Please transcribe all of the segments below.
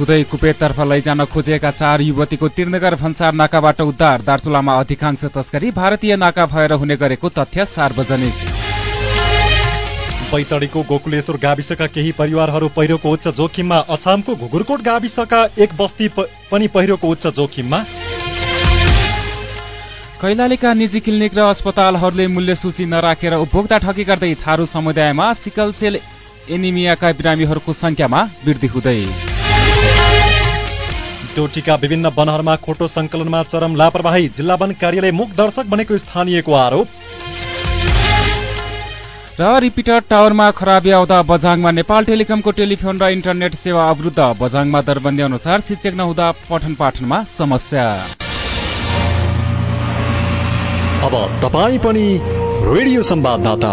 हुँदै कुपेततर्फ लैजान खोजिएका चार युवतीको त्रिनगर भन्सार नाकाबाट उद्धार। दार्चुलामा अधिकांश तस्करी भारतीय नाका भएर हुने गरेको तथ्य सार्वजनिक। बैतडीको गोकुलेश्वर गाविसका केही परिवारहरू पहिरोको उच्च जोखिममा अछामको घुगुरकोट गाविसका एक बस्ती पनि पहिरोको उच्च जोखिममा। कैलालीका निजी क्लिनिक र अस्पतालहरूले मूल्य सूची नराखेर उपभोक्ता ठगी गर्दै थारू समुदायमा सिकल सेल एनिमियाका बिरामीहरूको संख्यामा वृद्धि हुँदै। डोटीका विभिन्न वनहरूमा खोटो संकलनमा चरम लापरवाही। जिल्ला वन कार्यालय मुख दर्शक बनेको स्थानीयको आरोप। र रिपिटर टावरमा खराबी आउँदा बझाङमा नेपाल टेलिकमको टेलिफोन र इन्टरनेट सेवा अवरुद्ध। बझाङमा दरबन्दी अनुसार शिक्षक नहुँदा पठन पाठनमा समस्या। अब तपाईँ पनि रेडियो संवाददाता।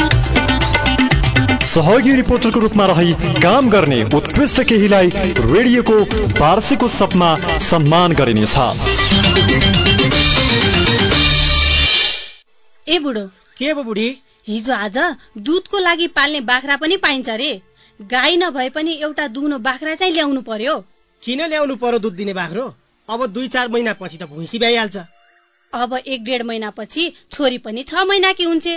सहयोगी रिपोर्टरको रूपमा रही काम गर्ने उत्कृष्ट केहीलाई रेडियोको वार्षिक उत्सवमा सम्मान गरिनेछ। ए बुढो। के बुढी? हिजो आज दुधको लागि पाल्ने बाख्रा पनि पाइन्छ रे। गाई नभए पनि एउटा दुनो बाख्रा चाहिँ ल्याउनु पर्यो। किन ल्याउनु पर्यो दुध दिने बाख्रो? अब दुई चार महिनापछि त भैँसी भइहाल्छ अब एक डेढ महिनापछि छोरी पनि छ महिनाकी हुन्छ।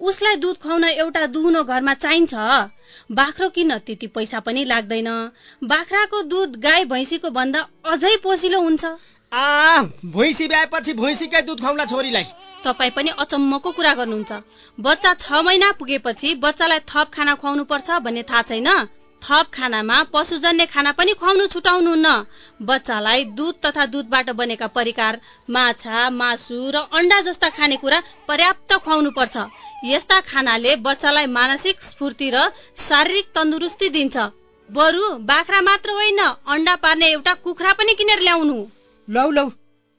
उसलाई दुध खुवाउन एउटा दुहुनो घरमा चाहिन्छ। बाख्रो किन त्यति पैसा पनि लाग्दैन? बाख्राको दुध गाई भैँसीको भन्दा अझै पोसिलो हुन्छ। आ भैँसी ब्याएपछि भैँसीकै दुध खुवाउला छोरीलाई। तपाईँ पनि अचम्मको कुरा गर्नुहुन्छ। बच्चा छ महिना पुगेपछि बच्चालाई थप खाना खुवाउनु पर्छ भन्ने थाहा छैन? थप खानामा पशुजन्य खाना पनि खुवाउनु छुटाउनुहुन्न बच्चालाई दुध तथा दुधबाट बनेका परिकार माछा मासु र अन्डा जस्ता खानेकुरा पर्याप्त खुवाउनु पर्छ। यस्ता खानाले बच्चालाई मानसिक स्फूर्ति र शारीरिक तन्दुरुस्ती दिन्छ। बरु बाख्रा मात्र होइन अन्डा पार्ने एउटा कुखुरा पनि किनेर ल्याउनु। लौ लौ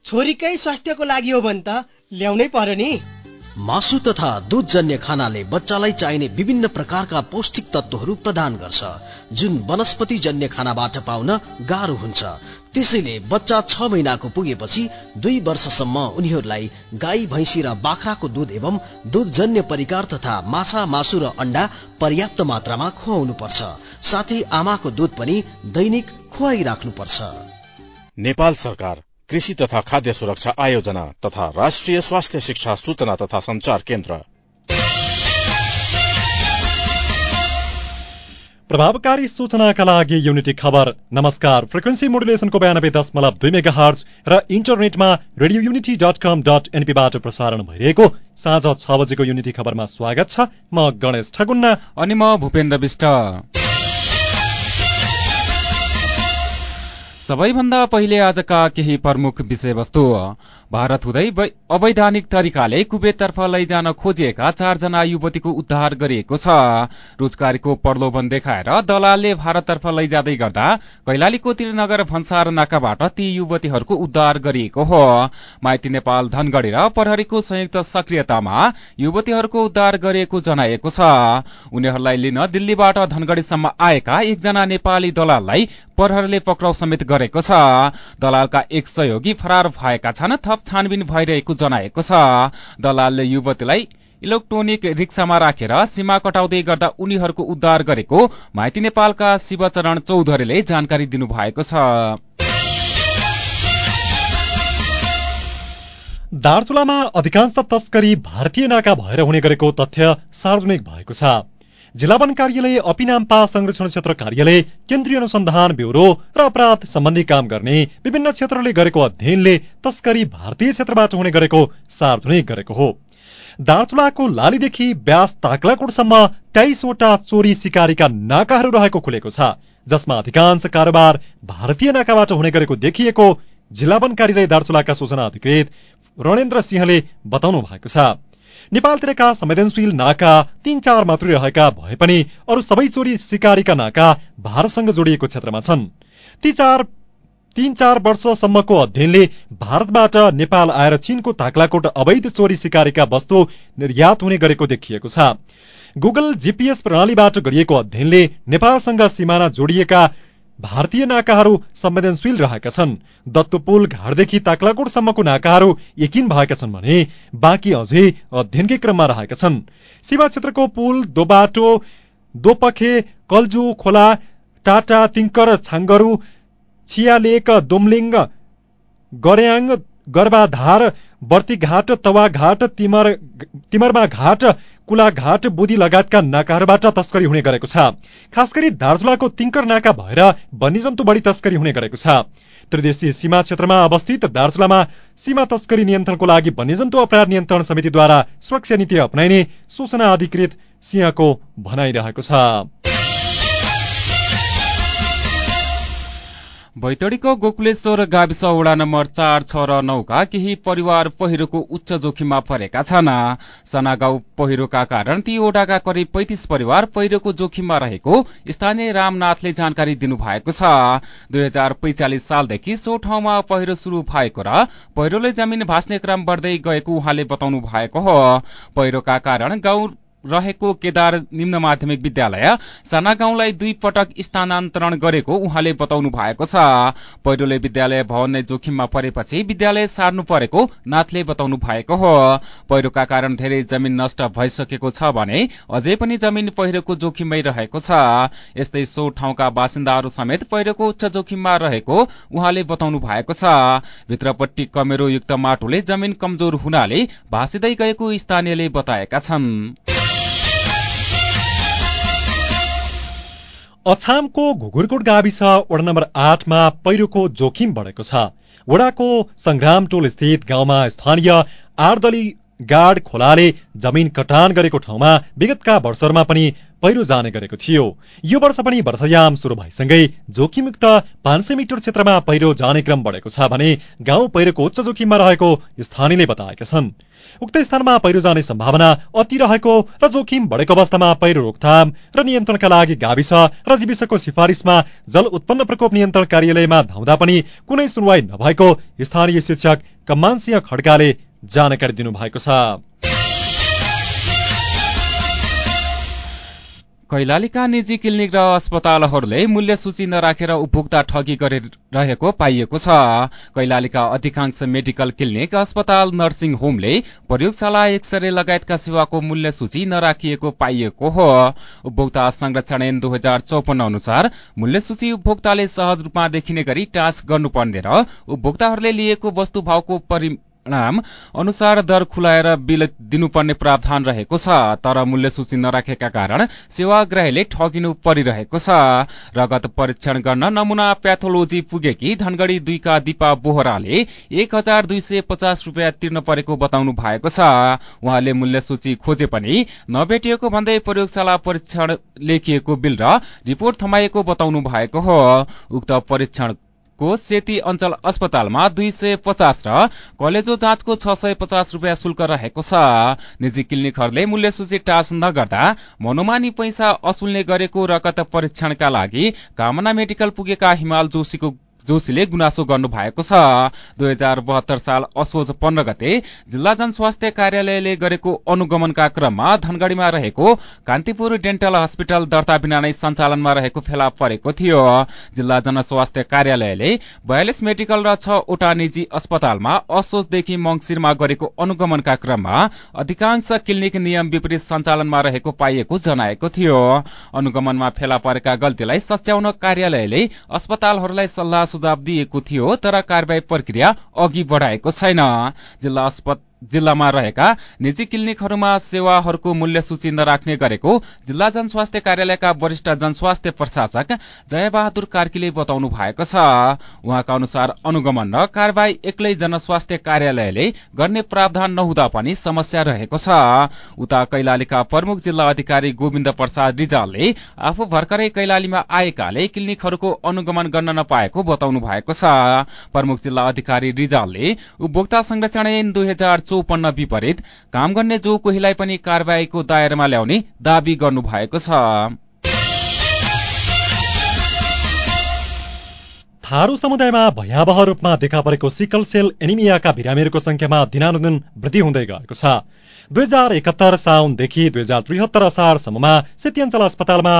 छोरीकै स्वास्थ्यको लागि हो भने त। ल्याउनै पर्यो नि। मासु तथा दुधजन्य खानाले बच्चालाई चाहिने विभिन्न प्रकारका पौष्टिक तत्वहरू प्रदान गर्छ जुन वनस्पति जन्य खानाबाट पाउन गाह्रो हुन्छ। त्यसैले बच्चा छ महिनाको पुगेपछि दुई वर्षसम्म उनीहरूलाई गाई भैँसी र बाख्राको दुध एवं दुधजन्य परिकार तथा माछा मासु र अन्डा पर्याप्त मात्रामा खुवाउनु पर्छ साथै आमाको दुध पनि दैनिक खुवाइराख्नु पर्छ नेपाल सरकार कृषि तथा खाद्य सुरक्षा आयोजना तथा राष्ट्रिय स्वास्थ्य शिक्षा सूचना तथा संचार केन्द्र। प्रभावकारी सूचनाका लागि युनिटी खबर। नमस्कार। फ्रिक्वेन्सी मोडुलेसनको बयानब्बे दशमलव दुई मेगा हर्ज र इन्टरनेटमा radio unity dot com dot एनपीबाट प्रसारण भइरहेको साँझ छ बजेको युनिटी खबरमा स्वागत छ। म गणेश ठगुन्ना। अनि म भूपेन्द्र विष्ट। सबैभन्दा पहिले आजका केही प्रमुख विषयवस्तु। भारत हुँदै अवैधानिक तरिकाले कुवेततर्फ लैजान खोजिएका चारजना युवतीको उद्धार गरिएको छ। रोजगारीको प्रलोभन देखाएर दलालले भारततर्फ लैजाँदै गर्दा कैलालीको त्रिनगर भन्सार नाकाबाट ती युवतीहरूको उद्धार गरिएको हो। माइती नेपाल धनगढ़ी र प्रहरीको संयुक्त सक्रियतामा युवतीहरूको उद्धार गरिएको जनाइएको छ। उनीहरूलाई लिन दिल्लीबाट धनगढ़ीसम्म आएका एकजना नेपाली दलाललाई प्रहरीले पक्राउ समेत गरेको छ। दलालका एक सहयोगी फरार भएका छन् थप छानबिन भइरहेको जनाएको छ। दलालले युवतीलाई इलेक्ट्रोनिक रिक्सामा राखेर सीमा कटाउँदै गर्दा उनीहरूको उद्धार गरेको माइती नेपालका शिवचरण चौधरीले जानकारी दिनुभएको छ। दार्चुलामा अधिकांश तस्करी भारतीय नाका भएर हुने गरेको तथ्य सार्वजनिक भएको छ। जिल्ला वन कार्यालय अपिनाम्पा संरक्षण क्षेत्र कार्यालय केन्द्रीय अनुसन्धान ब्यूरो र अपराध सम्बन्धी काम गर्ने विभिन्न क्षेत्रले गरेको अध्ययनले तस्करी भारतीय क्षेत्रबाट हुने गरेको सार्वजनिक गरेको हो। दार्चुलाको लालीदेखि ब्यास ताक्लाकोटसम्म तेइसवटा चोरी सिकारीका नाकाहरू रहेको खुलेको छ जसमा अधिकांश कारोबार भारतीय नाकाबाट हुने गरेको देखिएको जिल्ला वन कार्यालय दार्चुलाका सूचना अधिकृत रणेन्द्र सिंहले बताउनु भएको छ। नेपालतिरका संवेदनशील नाका तीन चार मात्रै रहेका भए पनि अरू सबै चोरी सिकारीका नाका भारतसँग जोडिएको क्षेत्रमा छन्। ती चार तीन चार वर्षसम्मको अध्ययनले भारतबाट नेपाल आएर चीनको ताक्लाकोट अवैध चोरी सिकारीका वस्तु निर्यात हुने गरेको देखिएको छ। गुगल जीपीएस प्रणालीबाट गरिएको अध्ययनले नेपालसँग सिमाना जोडिएका भारतीय नाकाहरू संवेदनशील रहेका छन्। दत्तुपुल घाटदेखि ताक्लाकोटसम्मको नाकाहरू यकिन भएका छन् भने बाँकी अझै अध्ययनकै क्रममा रहेका छन्। सीमा क्षेत्रको पुल दोबाटो दोपखे कल्जु खोला टाटा तिङ्कर छाङ्गरू छियालेक दोमलिङ गर्याङ गर्बाधार बर्तीघाट तवाघाट तिमर तिमरमा घाट कुलाघाट बुदी लगायतका नाकाहरूबाट तस्करी हुने गरेको छ। खास गरी दार्चुलाको तिङ्कर नाका भएर वन्यजन्तु बढी तस्करी हुने गरेको छ। त्रिदेशीय सीमा क्षेत्रमा अवस्थित दार्चुलामा सीमा तस्करी नियन्त्रणको लागि वन्यजन्तु अपराध नियन्त्रण समितिद्वारा सुरक्षा नीति अप्नाइने सूचना अधिकृत सिंहको भनाइरहेको छ। बैतडीको गोकुलेश्वर गाविस वडा नम्बर चार छ र नौका केही परिवार पहिरोको उच्च जोखिममा परेका छन्। सनागाउँ पहिरोका कारण ती वडाका करिब पैंतिस परिवार पहिरोको जोखिममा रहेको स्थानीय रामनाथले जानकारी दिनुभएको छ। दुई हजार पैंचालिस सालदेखि सो ठाउँमा पहिरो शुरू भएको र पहिरोले जमिन भाँच्ने क्रम बढ़दै गएको उहाँले बताउनु भएको हो। पहिरोका कारण गाउँ रहेको केदार निम्न माध्यमिक विद्यालय साना गाउँलाई दुई पटक स्थानान्तरण गरेको उहाँले बताउनु भएको छ। पहिरोले विद्यालय भवन नै जोखिममा परेपछि विद्यालय सार्नु परेको नाथले बताउनु भएको हो। पहिरोका कारण धेरै जमिन नष्ट भइसकेको छ भने अझै पनि जमिन पहिरोको जोखिममै रहेको छ। यस्तै सो ठाउँका बासिन्दाहरू समेत पहिरोको उच्च जोखिममा रहेको उहाँले बताउनु भएको छ। भित्रपट्टि कमेरो युक्त माटोले जमिन कमजोर हुनाले भाँसिँदै गएको स्थानीयले बताएका छन्। अछामको घुगुरकोट गाविस वडा नम्बर आठमा पहिरोको जोखिम बढेको छ। वडाको संग्राम टोल स्थित गाउँमा स्थानीय आर्दली गाड खोलाले जमिन कटान गरेको ठाउँमा विगतका वर्षहरूमा पनि पहिरो जाने गरेको थियो। यो वर्ष पनि वर्षायाम शुरू भएसँगै जोखिमयुक्त पाँच सय मिटर क्षेत्रमा पहिरो जाने क्रम बढेको छ भने गाउँ पहिरोको उच्च जोखिममा रहेको स्थानीयले बताएका छन्। उक्त स्थानमा पहिरो जाने सम्भावना अति रहेको र जोखिम बढेको अवस्थामा पहिरो रोकथाम र नियन्त्रणका लागि गाविस र जीविसको सिफारिसमा जल उत्पन्न प्रकोप नियन्त्रण कार्यालयमा धाउँदा पनि कुनै सुनवाई नभएको स्थानीय शिक्षक कम्मानसिंह खड्काले जानकारी दिनुभएको छ। कैलालीका निजी क्लिनिक र अस्पतालहरूले मूल्य सूची नराखेर उपभोक्ता ठगी गरिरहेको पाइएको छ। कैलालीका अधिकांश मेडिकल क्लिनिक अस्पताल नर्सिङ होमले प्रयोगशाला एक्सरे लगायतका सेवाको मूल्य सूची नराखिएको पाइएको हो। उपभोक्ता संरक्षण ऐन दुई हजार चौपन्न अनुसार मूल्य सूची उपभोक्ताले सहज रूपमा देखिने गरी टाँच गर्नुपर्ने र उपभोक्ताहरूले लिएको वस्तु भावको परिणाम। अनुसार दर खुलाएर बिल दिनुपर्ने प्रावधान रहेको छ तर मूल्य सूची नराखेका कारण सेवाग्राहीले ठगिनु परिरहेको छ। रगत परीक्षण गर्न नमूना प्याथोलोजी पुगेकी धनगढ़ी दुईका दिपा बोहराले एक हजार दुई सय पचास रूपियाँ तिर्न परेको बताउनु भएको छ। उहाँले मूल्य सूची खोजे पनि नभेटिएको भन्दै प्रयोगशाला परीक्षण लेखिएको बिल र रिपोर्ट थमाइएको बताउनु भएको हो। उक्त परीक्षण को सेती अञ्चल अस्पतालमा दुई सय पचास र कलेजो जाँचको छ सय पचास रूपियाँ शुल्क रहेको छ। निजी क्लिनिकहरूले मूल्य सूची टाँस नगर्दा मनोमानी पैसा असुल्ने गरेको रगत परीक्षणका लागि कामना मेडिकल पुगेका हिमाल जोशीको जोशीले गुनासो गर्नु भएको छ। दुई हजार बहत्तर साल असोज पन्ध्र गते जिल्ला जनस्वास्थ्य कार्यालयले गरेको अनुगमनका क्रममा धनगढ़ीमा रहेको कान्तिपुर डेन्टल हस्पिटल दर्ता बिना नै सञ्चालनमा रहेको फेला परेको थियो। जिल्ला जनस्वास्थ्य कार्यालयले बयालिस मेडिकल र छवटा निजी अस्पतालमा असोजदेखि मंगिरमा गरेको अनुगमनका क्रममा अधिकांश क्लिनिक नियम विपरीत सञ्चालनमा रहेको पाइएको जनाएको थियो। अनुगमनमा फेला परेका गल्तीलाई सच्याउन कार्यालयले अस्पतालहरूलाई सल्लाह सुझाव दिएको थियो तर कार्यवाही प्रक्रिया अघि बढ़ाएको छैन। जिल्ला जिल्लामा रहेका निजी क्लिनिकहरूमा सेवाहरूको मूल्य सूची नराख्ने गरेको जिल्ला जनस्वास्थ्य कार्यालयका वरिष्ठ जनस्वास्थ्य प्रशासक जयबहादुर कार्कीले बताउनु भएको छ। उहाँका अनुसार अनुगमन र कार्यवाही एक्लै जनस्वास्थ्य कार्यालयले गर्ने प्रावधान नहुँदा पनि समस्या रहेको छ। उता कैलालीका प्रमुख जिल्ला अधिकारी गोविन्द प्रसाद रिजालले आफू भर्खरै कैलालीमा आएकाले क्लिनिकहरूको अनुगमन गर्न नपाएको बताउनु भएको छ। प्रमुख जिल्ला अधिकारी रिजालले उपभोक्ता संरक्षण दुई चौपन्न विपरीत। काम गर्ने जो कोहीलाई पनि कार्यवाहीको दायरामा ल्याउने दावी गर्नु भएको छ। थारू समुदायमा भयावह रूपमा देखा परेको सिकल सेल एनिमियाका बिरामीहरूको संख्यामा दिनानुदिन वृद्धि हुँदै गएको छ। दुई हजार एकहत्तर साउनदेखि दुई हजार त्रिहत्तर असारसम्ममा सेत्याञ्चल अस्पतालमा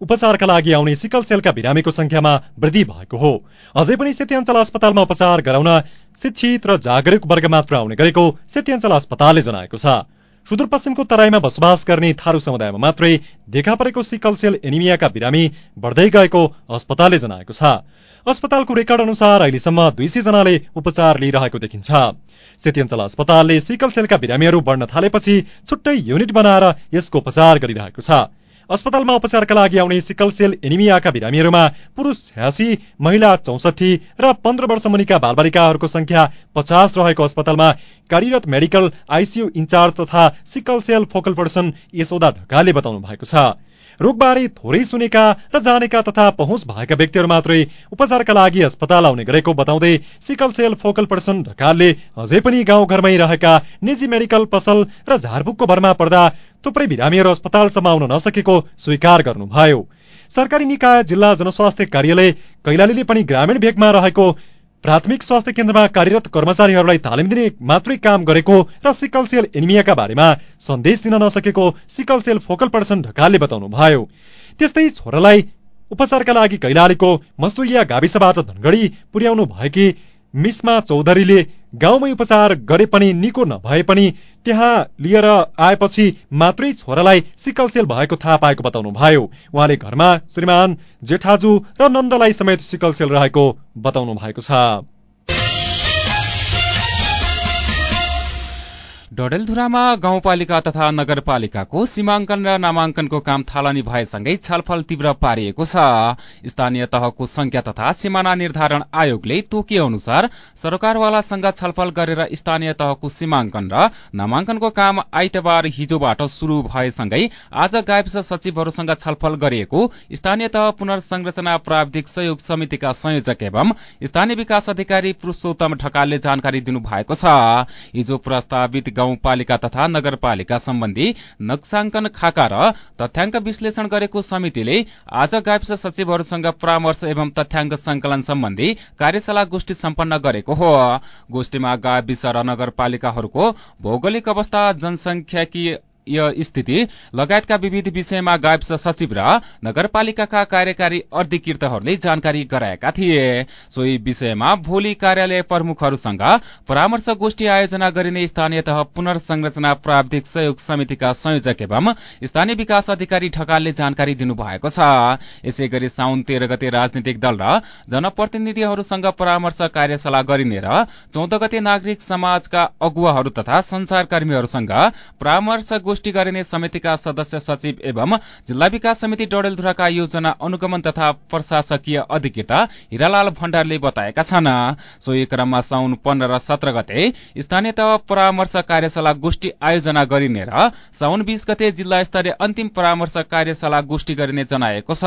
उपचारका लागि आउने सिकल सेलका बिरामीको संख्यामा वृद्धि भएको हो। अझै पनि सेत्याञ्चल अस्पतालमा उपचार गराउन शिक्षित र जागरूक वर्ग मात्र आउने गरेको सेत्याञ्चल अस्पतालले जनाएको छ। सुदूरपश्चिमको तराईमा बसोबास गर्ने थारू समुदायमा मात्रै देखा परेको सिकल सेल एनिमियाका बिरामी बढ्दै गएको अस्पतालले जनाएको छ। अस्पतालको रेकर्ड अनुसार अहिलेसम्म दुई सय जनाले उपचार लिइरहेको देखिन्छ। सेत्यञ्चल अस्पतालले सिकल सेलका बिरामीहरू बढ्न थालेपछि छुट्टै युनिट बनाएर यसको उपचार गरिरहेको छ। अस्पतालमा उपचारका लागि आउने सिकल सेल एनिमियाका बिरामीहरूमा पुरुष छ्यासी महिला चौसठी र पन्ध्र वर्ष मुनिका बालबालिकाहरूको संख्या पचास रहेको अस्पतालमा कार्यरत मेडिकल आइसियू इन्चार्ज तथा sickle cell focal person Yashoda ढकालले बताउनु भएको छ। रोगबारे थोरै सुनेका र जानेका तथा पहुँच भएका व्यक्तिहरू मात्रै उपचारका लागि अस्पताल आउने गरेको बताउँदै सिकल सेल फोकल पर्सन ढकालले अझै पनि गाउँघरमै रहेका निजी मेडिकल पसल र झारबुकको भरमा पर्दा थुप्रै बिरामीहरू अस्पतालसम्म आउन नसकेको स्वीकार गर्नुभयो सरकारी निकाय जिल्ला जनस्वास्थ्य कार्यालय कैलालीले पनि ग्रामीण भेगमा रहेको प्राथमिक स्वास्थ्य केन्द्रमा कार्यरत कर्मचारीहरूलाई तालिम दिने मात्रै काम गरेको र सिकल सेल एनिमियाका बारेमा सन्देश दिन नसकेको सिकल सेल फोकल पर्सन ढकालले बताउनु भयो। त्यस्तै छोरालाई उपचारका लागि कैलालीको मस्तुलिया गाविसबाट धनगढी पुर्याउनु भएकी मिसमा चौधरीले गाउँमै उपचार गरे पनि निको नभए पनि त्यहाँ लिएर आएपछि मात्रै छोरालाई सिकल सेल भएको थाहा पाएको बताउनु भयो उहाँले घरमा श्रीमान जेठाजु र नन्दलाई समेत सिकल सेल रहेको बताउनु भएको छ। डडेलधुरामा गाउँपालिका तथा नगरपालिकाको सीमाङ्कन र नामाङ्कनको काम थालनी भएसँगै छलफल तीव्र पारिएको छ। स्थानीय तहको संख्या तथा सिमाना निर्धारण आयोगले तोकिए अनुसार सरकारवालासँग छलफल गरेर स्थानीय तहको सीमाङ्कन र नामाङ्कनको काम आइतबार हिजोबाट शुरू भएसँगै आज गाविस सचिवहरूसँग छलफल गरिएको स्थानीय तह पुनर्संरचना प्राविधिक सहयोग समितिका संयोजक एवं स्थानीय विकास अधिकारी पुरूषोत्तम ढकालले जानकारी दिनुभएको छ। हिजो प्रस्तावित गाउँपालिका तथा नगरपालिका सम्बन्धी नक्साङ्कन खाका र तथ्याङ्क विश्लेषण गरेको समितिले आज गाविस सचिवहरूसँग परामर्श एवं तथ्याङ्क संकलन सम्बन्धी कार्यशाला गोष्ठी सम्पन्न गरेको हो। गोष्ठीमा गाविस र नगरपालिकाहरूको भौगोलिक अवस्था जनसंख्याकीय स्थिति। लगायतका विविध विषयमा गाविस सचिव र नगरपालिकाका कार्यकारी अधिकृतहरूले जानकारी गराएका थिए। सोही विषयमा भोलि कार्यालय प्रमुखहरूसँग परामर्श गोष्ठी आयोजना गरिने स्थानीय तह पुनर्संरचना प्राविधिक सहयोग समितिका संयोजक एवं स्थानीय विकास अधिकारी ढकालले जानकारी दिनुभएको छ। यसै गरी साउन तेह्र गते राजनीतिक दल र जनप्रतिनिधिहरूसँग परामर्श कार्यशाला गरिने र चौध गते नागरिक समाजका अगुवाहरू तथा संचारकर्मीहरूसँग परामर्श गोष्ठी गरिने समितिका सदस्य सचिव एवं जिल्ला विकास समिति डडेलधुराका योजना अनुगमन तथा प्रशासकीय अधिकृता हिरालाल भण्डारले बताएका छन्। सोही क्रममा साउन पन्ध्र र सत्र गते स्थानीय तह परामर्श कार्यशाला गोष्ठी आयोजना गरिने र साउन बीस गते जिल्ला स्तरीय अन्तिम परामर्श कार्यशाला गोष्ठी गरिने जनाएको छ।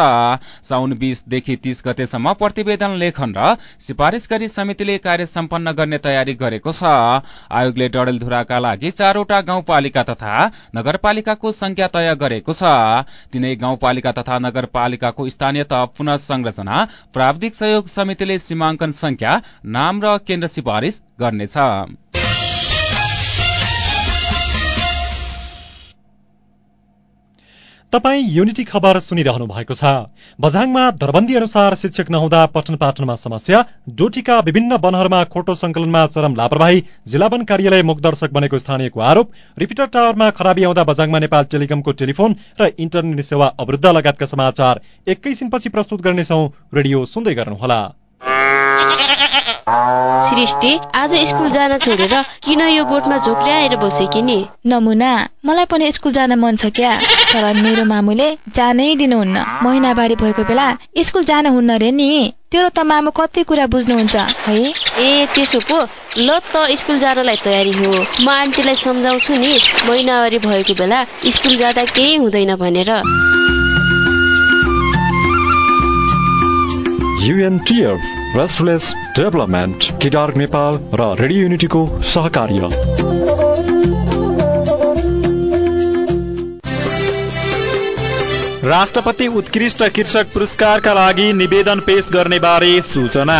साउन बीसदेखि तीस गतेसम्म प्रतिवेदन लेखन र सिफारिश गरी समितिले कार्य सम्पन्न गर्ने तयारी गरेको छ। आयोगले डडेलधुराका लागि चारवटा गाउँपालिका तथा नगरपालिकाको संख्या तय गरेको छ। तिनै गाउँपालिका तथा नगरपालिकाको स्थानीय तह पुनः संरचना प्राविधिक सहयोग समितिले सीमाङ्कन संख्या नाम र केन्द्र सिफारिश गर्नेछ। तपाईँ युनिटी खबर सुनिरहनु भएको छ। बझाङमा दरबन्दी अनुसार शिक्षक नहुँदा पठन पाठनमा समस्या। डोटीका विभिन्न वनहरूमा खोटो संकलनमा चरम लापरवाही। जिल्ला वन कार्यालय मुखदर्शक बनेको स्थानीयको आरोप। रिपिटर टावरमा खराबी आउँदा बझाङमा नेपाल टेलिकमको टेलिफोन र इन्टरनेट सेवा अवरुद्ध लगायतका समाचार। एकैछिनपछि प्रस्तुत गर्नेछौ रेडियो सुन्दै गर्नुहोला। सृष्टि आज स्कुल जान छोडेर किन यो गोठमा झोक्ल्याएर बसेकी नि नमुना मलाई पनि स्कुल जान मन छ क्या तर मेरो मामुले जानै दिनुहुन्न। महिनावारी भएको बेला स्कुल जान हुन्न रे नि। तेरो त मामु कति कुरा बुझ्नुहुन्छ है? ए त्यसो पो। ल त स्कुल जानलाई तयारी हो। म आन्टीलाई सम्झाउँछु नि। महिनावारी भएको बेला स्कुल जाँदा केही हुँदैन भनेर। युएनटिएफ रेस्टलेस डेभलपमेन्ट किडार्क नेपाल र रेडियो युनिटीको सहकार्य राष्ट्रपति उत्कृष्ट कृषक पुरस्कारका लागि निवेदन पेश गर्ने बारे सूचना।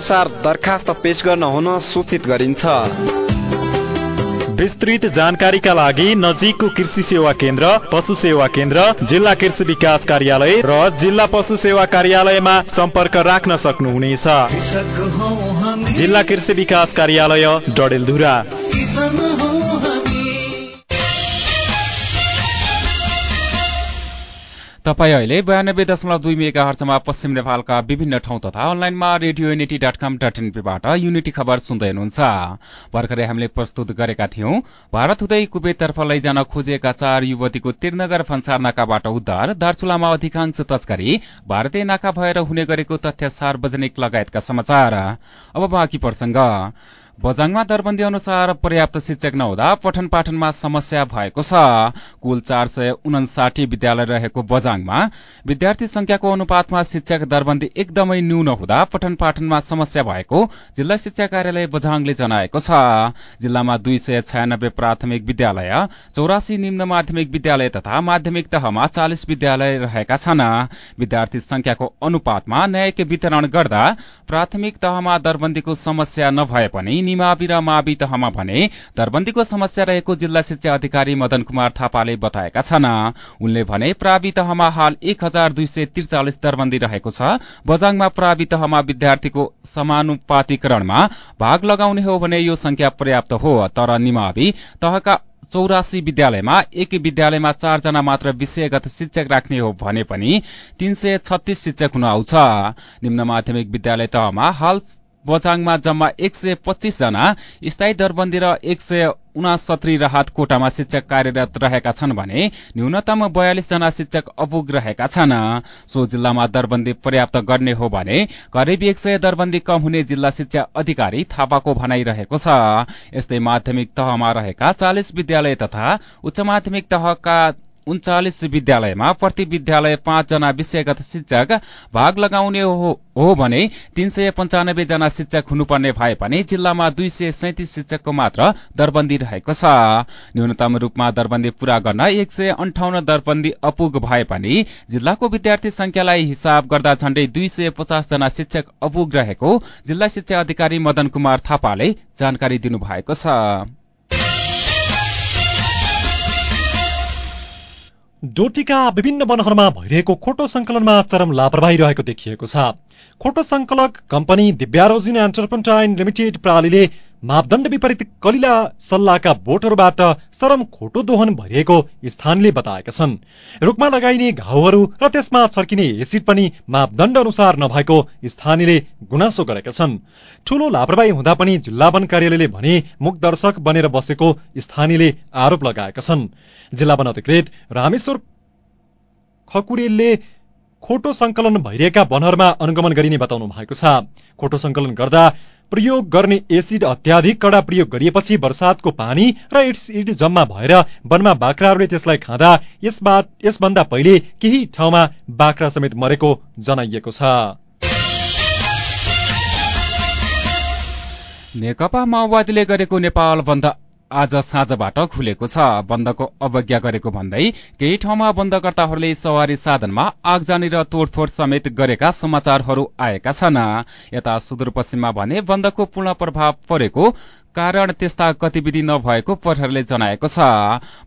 नियमानुसार दरखास्त पेश गर्न हुन सूचित गरिन्छ। विस्तृत जानकारीका लागि नजिकको कृषि सेवा केन्द्र पशु सेवा केन्द्र जिल्ला कृषि विकास कार्यालय र जिल्ला पशु सेवा कार्यालयमा सम्पर्क राख्न सक्नुहुनेछ। जिल्ला कृषि विकास कार्यालय डडेलधुरा। तपाईँ अहिले बयानब्बे दशमलव दुई मेगा हर्चमा पश्चिम नेपालका विभिन्न ठाउँ तथा अनलाइनमा radio unity dot com dot एनपीबाट unity खबर सुन्दै हुनुहुन्छ। भर्खरै हामीले प्रस्तुत गरेका थियौं भारत हुँदै कुवेततर्फ लैजान खोजिएका चार युवतीको त्रिनगर भन्सार नाकाबाट उद्धार दार्चुलामा अधिकांश तस्करी भारतीय नाका भएर हुने गरेको तथ्य सार्वजनिक लगायतका समाचार। अब बाँकी प्रसंग। बजाङमा दरबन्दी अनुसार पर्याप्त शिक्षक नहुँदा पठन पाठनमा समस्या भएको छ। कुल चार सय उनासाठी विद्यालय रहेको बजाङमा विद्यार्थी संख्याको अनुपातमा शिक्षक दरबन्दी एकदमै न्यून हुँदा पठन पाठनमा समस्या भएको जिल्ला शिक्षा कार्यालय बझाङले जनाएको छ। जिल्लामा दुई सय छयानब्बे प्राथमिक विद्यालय चौरासी निम्न माध्यमिक विद्यालय तथा माध्यमिक तहमा चालिस विद्यालय रहेका छन्। विद्यार्थी संख्याको अनुपातमा न्यायिक वितरण गर्दा प्राथमिक तहमा दरबन्दीको समस्या नभए पनि निमावि र मावि तहमा भने दरबन्दीको समस्या रहेको जिल्ला शिक्षा अधिकारी मदन कुमार थापाले बताएका छन्। उनले भने प्रावि तहमा हाल एक हजार दुई सय त्रिचालिस दरबन्दी रहेको छ। बजाङमा प्रावि तहमा विद्यार्थीको समानुपातिकरणमा भाग लगाउने हो भने यो संख्या पर्याप्त हो। तर निमावि तहका चौरासी विद्यालयमा एक विद्यालयमा चारजना मात्र विषयगत शिक्षक राख्ने हो भने पनि तीन सय छत्तीस शिक्षक हुन आउँछ। निम्न माध्यमिक विद्यालय तहमा हाल बचाङमा जम्मा एक सय पच्चीस जना स्थायी दरबन्दी र एक सय उनासत्तरी राहत कोटामा शिक्षक कार्यरत रहेका छन् भने न्यूनतम बयालिस जना शिक्षक अपुग रहेका छन्। सो जिल्लामा दरबन्दी पर्याप्त गर्ने हो भने करिब एक सय दरबन्दी कम हुने जिल्ला शिक्षा अधिकारी थापाको भनाइरहेको छ। यस्तै माध्यमिक तहमा रहेका चालिस विद्यालय तथा उच्च माध्यमिक तहका उन्चालिस विद्यालयमा प्रति विद्यालय पाँचजना विषयगत शिक्षक भाग लगाउने हो, भने तीन सय पञ्चानब्बे जना शिक्षक हुनुपर्ने भए पनि जिल्लामा दुई सय सैतिस शिक्षकको मात्र दरबन्दी रहेको छ। न्यूनतम रूपमा दरबन्दी पूरा गर्न एक सय अन्ठाउन्न दरबन्दी अपुग भए पनि जिल्लाको विद्यार्थी संख्यालाई हिसाब गर्दा झण्डै दुई सय पचास जना शिक्षक अपुग रहेको जिल्ला शिक्षा अधिकारी मदन कुमार थापाले जानकारी दिनुभएको छ। डोटीका विभिन्न वनहरूमा भइरहेको खोटो संकलनमा चरम लापरवाही रहेको देखिएको छ। खोटो संकलक कम्पनी दिव्यारोजिन एन्टरप्राइन लिमिटेड प्रणालीले मापदण्ड विपरीत कलिला सल्लाहका बोटहरूबाट सरम खोटो दोहन भइरहेको स्थानीयले बताएका छन् रुखमा लगाइने घाउहरू र त्यसमा छर्किने एसिड पनि मापदण्ड अनुसार नभएको स्थानीयले गुनासो गरेका छन् ठूलो लापरवाही हुँदा पनि जिल्ला वन कार्यालयले भने मुखदर्शक बनेर बसेको स्थानीयले आरोप लगाएका छन् जिल्ला वन अधिकृत रामेश्वर खकुरेलले खोटो संकलन भइरहेका वनहरूमा अनुगमन गरिने बताउनु भएको छ। खोटो संकलन गर्दा प्रयोग गर्ने एसिड अत्याधिक कडा प्रयोग गरिएपछि वर्षातको पानी र एसिड जम्मा भएर वनमा बाख्राहरूले त्यसलाई खाँदा यसभन्दा पहिले केही ठाउँमा बाख्रा समेत मरेको जनाइएको छ। नेकपा माओवादीले गरेको नेपाल बन्द आज साँझबाट खुलेको छ बन्दको अवज्ञा गरेको भन्दै केही ठाउँमा बन्दकर्ताहरूले सवारी साधनमा आगजानी र तोडफोड़ समेत गरेका समाचारहरू आएका छन्। यता सुदूरपश्चिममा भने बन्दको पूर्ण प्रभाव परेको कारण त्यस्ता गतिविधि नभएको प्रहरीले जनाएको छ।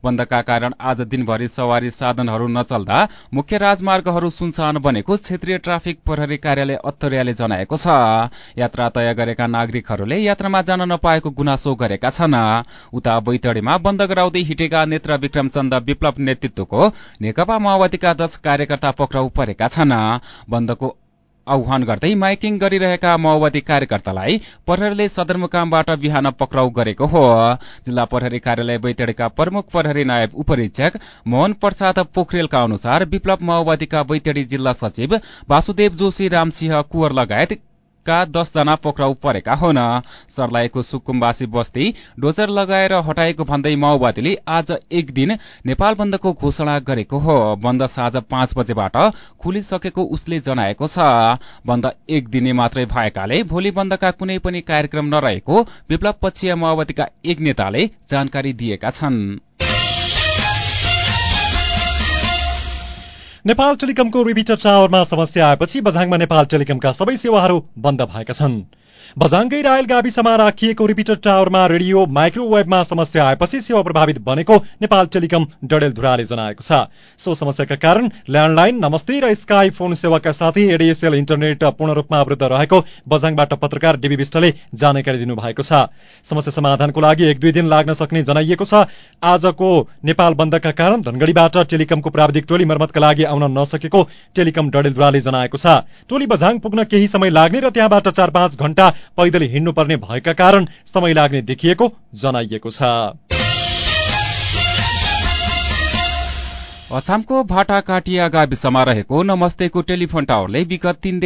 बन्दका कारण आज दिनभरि सवारी साधनहरू नचल्दा मुख्य राजमार्गहरू सुनसान बनेको क्षेत्रीय ट्राफिक प्रहरी कार्यालय अत्तरियाले जनाएको छ। यात्रा तय गरेका नागरिकहरूले यात्रामा जान नपाएको गुनासो गरेका छन्। उता बैतडीमा बन्द गराउँदै हिटेका नेत्र विक्रम चन्द विप्लव नेतृत्वको नेकपा माओवादीका दश कार्यकर्ता पक्राउ परेका छन्। बन्दको आह्वान गर्दै माइकिङ गरिरहेका माओवादी कार्यकर्तालाई प्रहरीले सदरमुकामबाट बिहान पक्राउ गरेको हो। जिल्ला प्रहरी कार्यालय बैतडीका प्रमुख प्रहरी नायब उपरीक्षक मोहन प्रसाद पोखरेलका अनुसार विप्लव माओवादीका बैतडी जिल्ला सचिव वासुदेव जोशी रामसिंह कुवर लगायत का दसजना पक्राउ परेका हुन्? सर्लाहीको सुकुम्बासी बस्ती डोजर लगाएर हटाएको भन्दै माओवादीले आज एक दिन नेपाल बन्दको घोषणा गरेको हो। बन्द साँझ पाँच बजेबाट खुलिसकेको उसले जनाएको छ। बन्द एक दिने मात्रै भएकाले भोलि बन्दका कुनै पनि कार्यक्रम नरहेको विप्लव पक्षीय माओवादीका एक नेताले जानकारी दिएका छन्। नेपाल टेलिकमको रिपिटर टावरमा समस्या आएपछि बझाङमा नेपाल टेलिकमका सबै सेवाहरू बन्द भएका छन्। बझाङकै रायल गाविसमा राखिएको रिपिटर टावरमा रेडियो माइक्रोवेभमा समस्या आएपछि सेवा प्रभावित बनेको नेपाल टेलिकम डडेलधुराले जनाएको छ। सो समस्याका कारण ल्यान्डलाइन नमस्ते र स्काई फोन सेवाका साथै एडिएसएल इन्टरनेट पूर्ण रूपमा अवरुद्ध रहेको बझाङबाट पत्रकार डिबी विष्टले जानकारी दिनुभएको छ। समस्या समाधानको लागि एक दुई दिन लाग्न सक्ने जनाइएको छ। आजको नेपाल बन्दका कारण धनगढ़ीबाट टेलिकमको प्राविधिक टोली मर्मतका लागि आउन नसकेको टेलिकम डडेलधुराले जनाएको छ। टोली बझाङ पुग्न केही समय लाग्ने र त्यहाँबाट चार पाँच घण्टा पैदल हिँड्नुपर्ने भएका कारण समय लाग्ने देखिएको जनाइएको छ। अछामको भाटाकाटिया गाविसमा रहेको नमस्तेको टेलिफोन टावरले विगत तीन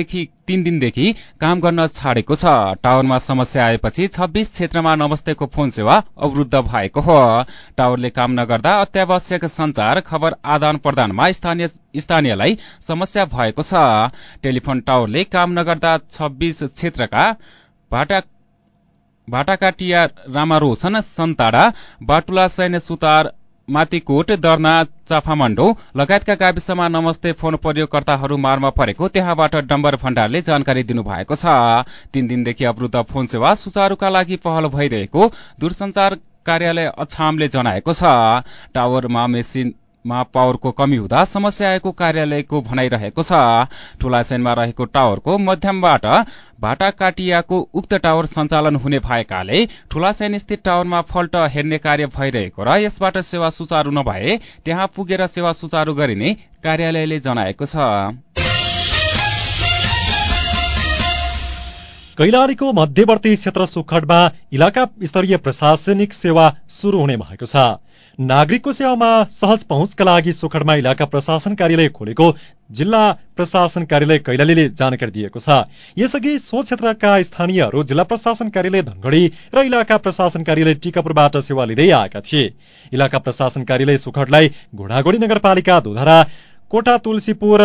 दिनदेखि काम गर्न छाडेको छ। टावरमा समस्या आएपछि छब्बीस क्षेत्रमा नमस्तेको फोन सेवा अवरुद्ध भएको हो। टावरले काम नगर्दा अत्यावश्यक संचार खबर आदान प्रदानमा स्थानीय स्थानीयलाई समस्या भएको छ। टेलिफोन टावरले काम नगर्दा छब्बीस क्षेत्रका भाटा भाटाकाटिया रामारोछन सन्ताडा बाटुला सैन्य सुतार माथिकोट दर्ना चाफामण्डो लगायतका गाविसमा नमस्ते फोन प्रयोगकर्ताहरू मारमा परेको त्यहाँबाट डम्बर भण्डारले जानकारी दिनुभएको छ। तीन दिनदेखि अवरुद्ध फोन सेवा सुचारूका लागि पहल भइरहेको दूरसञ्चार कार्यालय अछामले जनाएको छ। टावरमा मेसिन मा पावरको कमी हुँदा समस्या आएको कार्यालयको भनाइरहेको छ। ठूला सेनमा रहेको टावरको मध्यमबाट भाटा काटियाको उक्त टावर सञ्चालन हुने भएकाले ठूला सेन स्थित टावरमा फल्ट हेर्ने कार्य भइरहेको र यसबाट सेवा सुचारू नभए त्यहाँ पुगेर सेवा सुचारू गरिने कार्यालयले जनाएको छ। कैलालीको मध्यवर्ती क्षेत्र सुखडमा इलाका स्तरीय प्रशासनिक सेवा शुरू हुने भएको छ। नागरिकको सेवामा सहज पहुँचका लागि सुखडमा इलाका प्रशासन कार्यालय खोलेको जिल्ला प्रशासन कार्यालय कैलालीले जानकारी दिएको छ। यसअघि सो क्षेत्रका स्थानीयहरू जिल्ला प्रशासन कार्यालय धनगढ़ी र इलाका प्रशासन कार्यालय टिकापुरबाट सेवा लिँदै आएका थिए। इलाका प्रशासन कार्यालय सुखडलाई घोडागोडी नगरपालिका धोधरा कोटा तुलसीपुर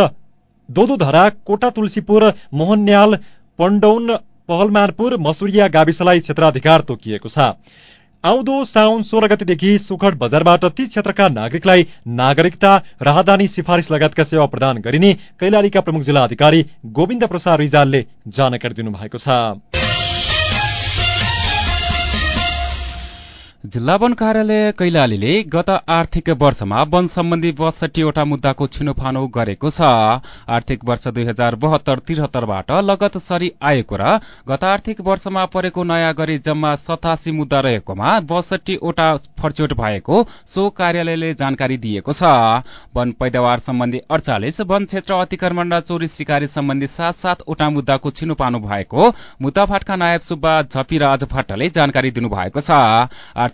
दोदोधरा कोटा तुलसीपुर मोहनन्याल पण्डौन पहलमानपुर मसुरिया गाविसलाई क्षेत्राधिकार तोकिएको छ। आउँदो साउन सोह्र गतेदेखि सुखड बजारबाट ती क्षेत्रका नागरिकलाई नागरिकता राहदानी सिफारिस लगायतका सेवा प्रदान गरिने कैलालीका प्रमुख जिल्ला अधिकारी गोविन्द प्रसाद रिजालले जानकारी दिनुभएको छ। जिल्ला वन कार्यालय कैलालीले गत आर्थिक वर्षमा वन सम्बन्धी बसठीवटा मुद्दाको छिनोफानो गरेको छ। आर्थिक वर्ष दुई हजार बहत्तर त्रिहत्तरबाट लगत सरी आएको र गत आर्थिक वर्षमा परेको नयाँ गरी जम्मा सतासी मुद्दा रहेकोमा बसठीवटा फर्चोट भएको सो कार्यालयले जानकारी दिएको छ। वन पैदावार सम्बन्धी अडचालिस वन क्षेत्र अतिक्रमण र चोरी शिकारी सम्बन्धी सात सातवटा मुद्दाको छिनोपानो भएको मुद्दा फाटका नायब सुब्बा झपीराज भट्टले जानकारी दिनुभएको छ।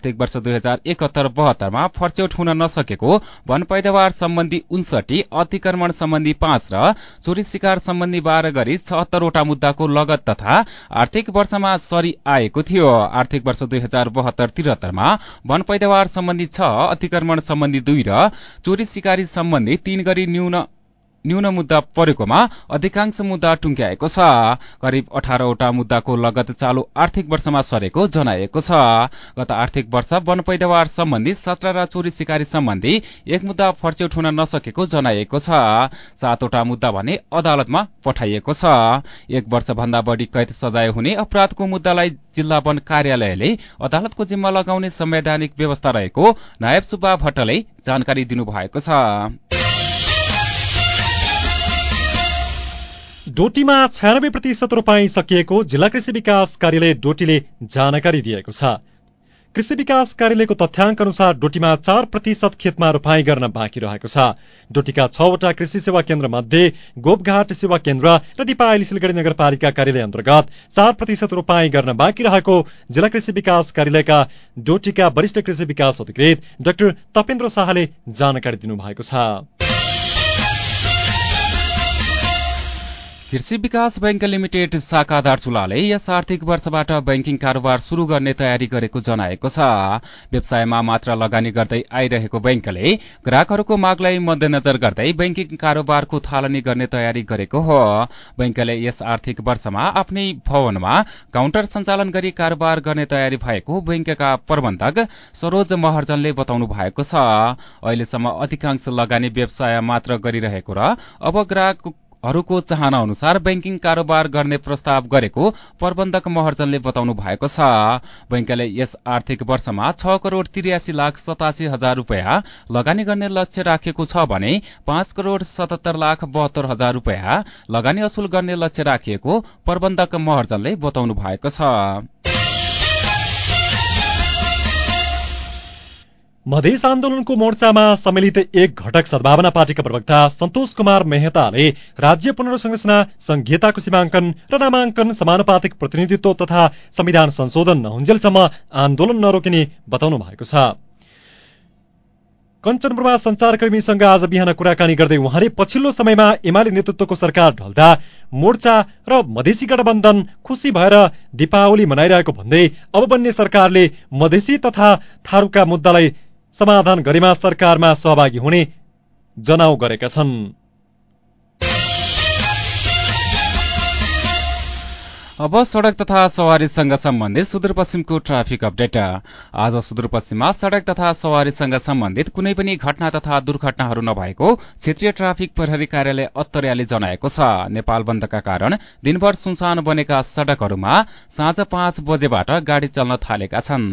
आर्थिक वर्ष दुई हजार एकहत्तर बहत्तरमा फर्चौट हुन नसकेको वन पैदावार सम्बन्धी उन्सठी अतिक्रमण सम्बन्धी पाँच र चोरी शिकार सम्बन्धी बाह्र गरी छहत्तरवटा मुद्दाको लगत तथा आर्थिक वर्षमा सरी आएको थियो। आर्थिक वर्ष दुई हजार बहत्तर त्रिहत्तरमा वन पैदावार सम्बन्धी छ अतिक्रमण सम्बन्धी दुई र चोरी शिकारी सम्बन्धी तीन गरी न्यून न्यून मुद्दा परेकोमा अधिकांश मुद्दा टुंग्याएको छ। करिब अठारवटा मुद्दाको लगत चालू आर्थिक वर्षमा सरेको जनाएको छ। गत आर्थिक वर्ष वन पैदावार सम्बन्धी सत्र र चोरी सिकारी सम्बन्धी एक मुद्दा फर्च्यौट हुन नसकेको जनाएको छ। सातवटा मुद्दा भने अदालतमा पठाइएको छ। एक वर्ष भन्दा बढ़ी कैद सजाय हुने अपराधको मुद्दालाई जिल्ला वन कार्यालयले अदालतको जिम्मा लगाउने संवैधानिक व्यवस्था रहेको नायब सुब्बा भट्टले जानकारी दिनुभएको छ। डोटीमा छयानब्बे प्रतिशत रोपाई सकिएको जिल्ला कृषि विकास कार्यालय डोटीले जानकारी दिएको छ। कृषि विकास कार्यालयको तथ्याङ्क अनुसार डोटीमा चार प्रतिशत खेतमा रोपाई गर्न बाँकी रहेको छ। डोटीका छवटा कृषि सेवा केन्द्र मध्ये गोपघाट सेवा केन्द्र र दिपायली सिलगढ़ी नगरपालिका कार्यालय अन्तर्गत चार प्रतिशत रोपाई गर्न बाँकी रहेको जिल्ला कृषि विकास कार्यालयका डोटीका वरिष्ठ कृषि विकास अधिकृत डाक्टर तपेन्द्र शाहले जानकारी दिनुभएको छ। कृषि विकास बैंक लिमिटेड शाखा दार्चुलाले यस आर्थिक वर्षबाट बैंकिङ कारोबार शुरू गर्ने तयारी गरेको जनाएको छ। व्यवसायमा मात्र लगानी गर्दै आइरहेको बैंकले ग्राहकहरूको मागलाई मध्यनजर गर्दै बैंकिङ कारोबारको थालनी गर्ने तयारी गरेको हो। बैंकले यस आर्थिक वर्षमा आफ्नै भवनमा काउन्टर सञ्चालन गरी कारोबार गर्ने तयारी भएको बैंकका प्रबन्धक सरोज महर्जनले बताउनु भएको छ। अहिलेसम्म अधिकांश लगानी व्यवसाय मात्र गरिरहेको र अब ग्राहक हरूको चाहना अनुसार बैंकिङ कारोबार गर्ने प्रस्ताव गरेको प्रबन्धक महर्जनले बताउनु भएको छ। बैंकले यस आर्थिक वर्षमा छ करोड़ त्रियासी लाख सतासी हजार रूपियाँ लगानी गर्ने लक्ष्य राखेको छ भने पाँच करोड़ सतहत्तर लाख बहत्तर हजार रूपियाँ लगानी असुल गर्ने लक्ष्य राखिएको प्रबन्धक महर्जनले बताउनु भएको छ। मधेस आन्दोलनको मोर्चामा सम्मिलित एक घटक सद्भावना पार्टीका प्रवक्ता सन्तोष कुमार मेहताले राज्य पुनर्संरचना संहिताको सीमाङ्कन र नामाङ्कन समानुपातिक प्रतिनिधित्व तथा संविधान संशोधन नहुन्जेलसम्म आन्दोलन नरोकिने बताउनु भएको छ। कञ्चनपुरमा संचारकर्मीसँग आज बिहान कुराकानी गर्दै उहाँले पछिल्लो समयमा एमाले नेतृत्वको सरकार ढल्दा मोर्चा र मधेसी गठबन्धन खुसी भएर दीपावली मनाइरहेको भन्दै अब बन्ने सरकारले मधेसी तथा थारूका मुद्दालाई समाधान गरेमा सरकारमा सहभागी हुने जनाउ गरेका छन्। अब सड़क तथा सवारीसँग सम्बन्धित सुदूरपश्चिमको ट्राफिक अपडेट। आज सुदूरपश्चिममा सड़क तथा सवारीसँग सम्बन्धित कुनै पनि घटना तथा दुर्घटनाहरू नभएको क्षेत्रीय ट्राफिक प्रहरी कार्यालय अत्तरियाले जनाएको छ। नेपाल बन्दका कारण दिनभर सुनसान बनेका सड़कहरूमा साँझ पाँच बजेबाट गाड़ी चल्न थालेका छन्।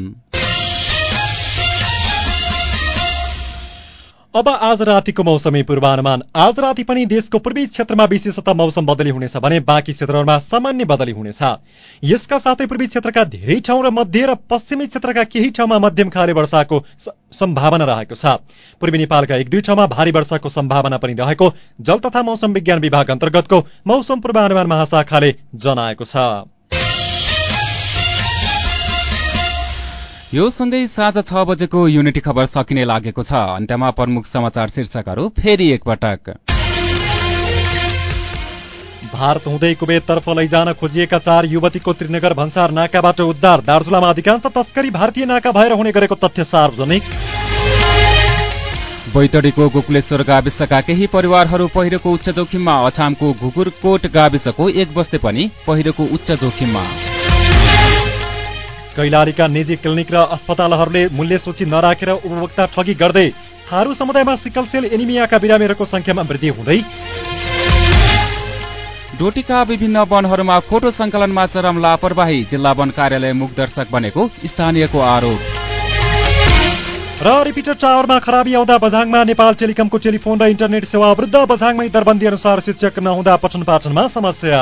अब आज रातिको मौसमी पूर्वानुमान। आज राति पनि देशको पूर्वी क्षेत्रमा विशेषतः मौसम बदली हुनेछ भने बाँकी क्षेत्रहरूमा सामान्य बदली हुनेछ। यसका साथै पूर्वी क्षेत्रका धेरै ठाउँ र मध्य र पश्चिमी क्षेत्रका केही ठाउँमा मध्यम खाले वर्षाको सम्भावना रहेको छ। पूर्वी नेपालका एक दुई ठाउँमा भारी वर्षाको सम्भावना पनि रहेको जल तथा मौसम विज्ञान विभाग अन्तर्गतको मौसम पूर्वानुमान महाशाखाले जनाएको छ। यो सँगै साँझ छ बजेको युनिटी खबर सकिने लागेको छ। अन्त्यमा प्रमुख समाचार शीर्षकहरू फेरि एकपटक। भारत हुँदै कुवेततर्फ लैजान खोजिएका चार युवतीको त्रिनगर भन्सार नाकाबाट उद्धार। दार्चुलामा अधिकांश तस्करी भारतीय नाका भएर हुने गरेको तथ्य सार्वजनिक। बैतडीको गोकुलेश्वर गाविसका केही परिवारहरू पहिरोको उच्च जोखिममा। अछामको घुकुरकोट गाविसको एक बस्ते पनि पहिरोको उच्च जोखिममा। कैलालीका निजी क्लिनिक र अस्पतालहरूले मूल्य सूची नराखेर उपभोक्ता ठगी गर्दै थारू समुदायमा सिकल सेल एनिमियाका बिरामीहरूको संख्यामा वृद्धि हुँदै डोटीका विभिन्न वनहरूमा खोटो संकलनमा चरम लापरवाही जिल्ला वन कार्यालय मुखदर्शक बनेको स्थानीयको आरोप। र रिपिटर टावरमा खराबी आउँदा बझाङमा नेपाल टेलिकमको टेलिफोन र इन्टरनेट सेवा अवरुद्ध बझाङमै दरबन्दी अनुसार शिक्षक नहुँदा पठन पाठनमा समस्या।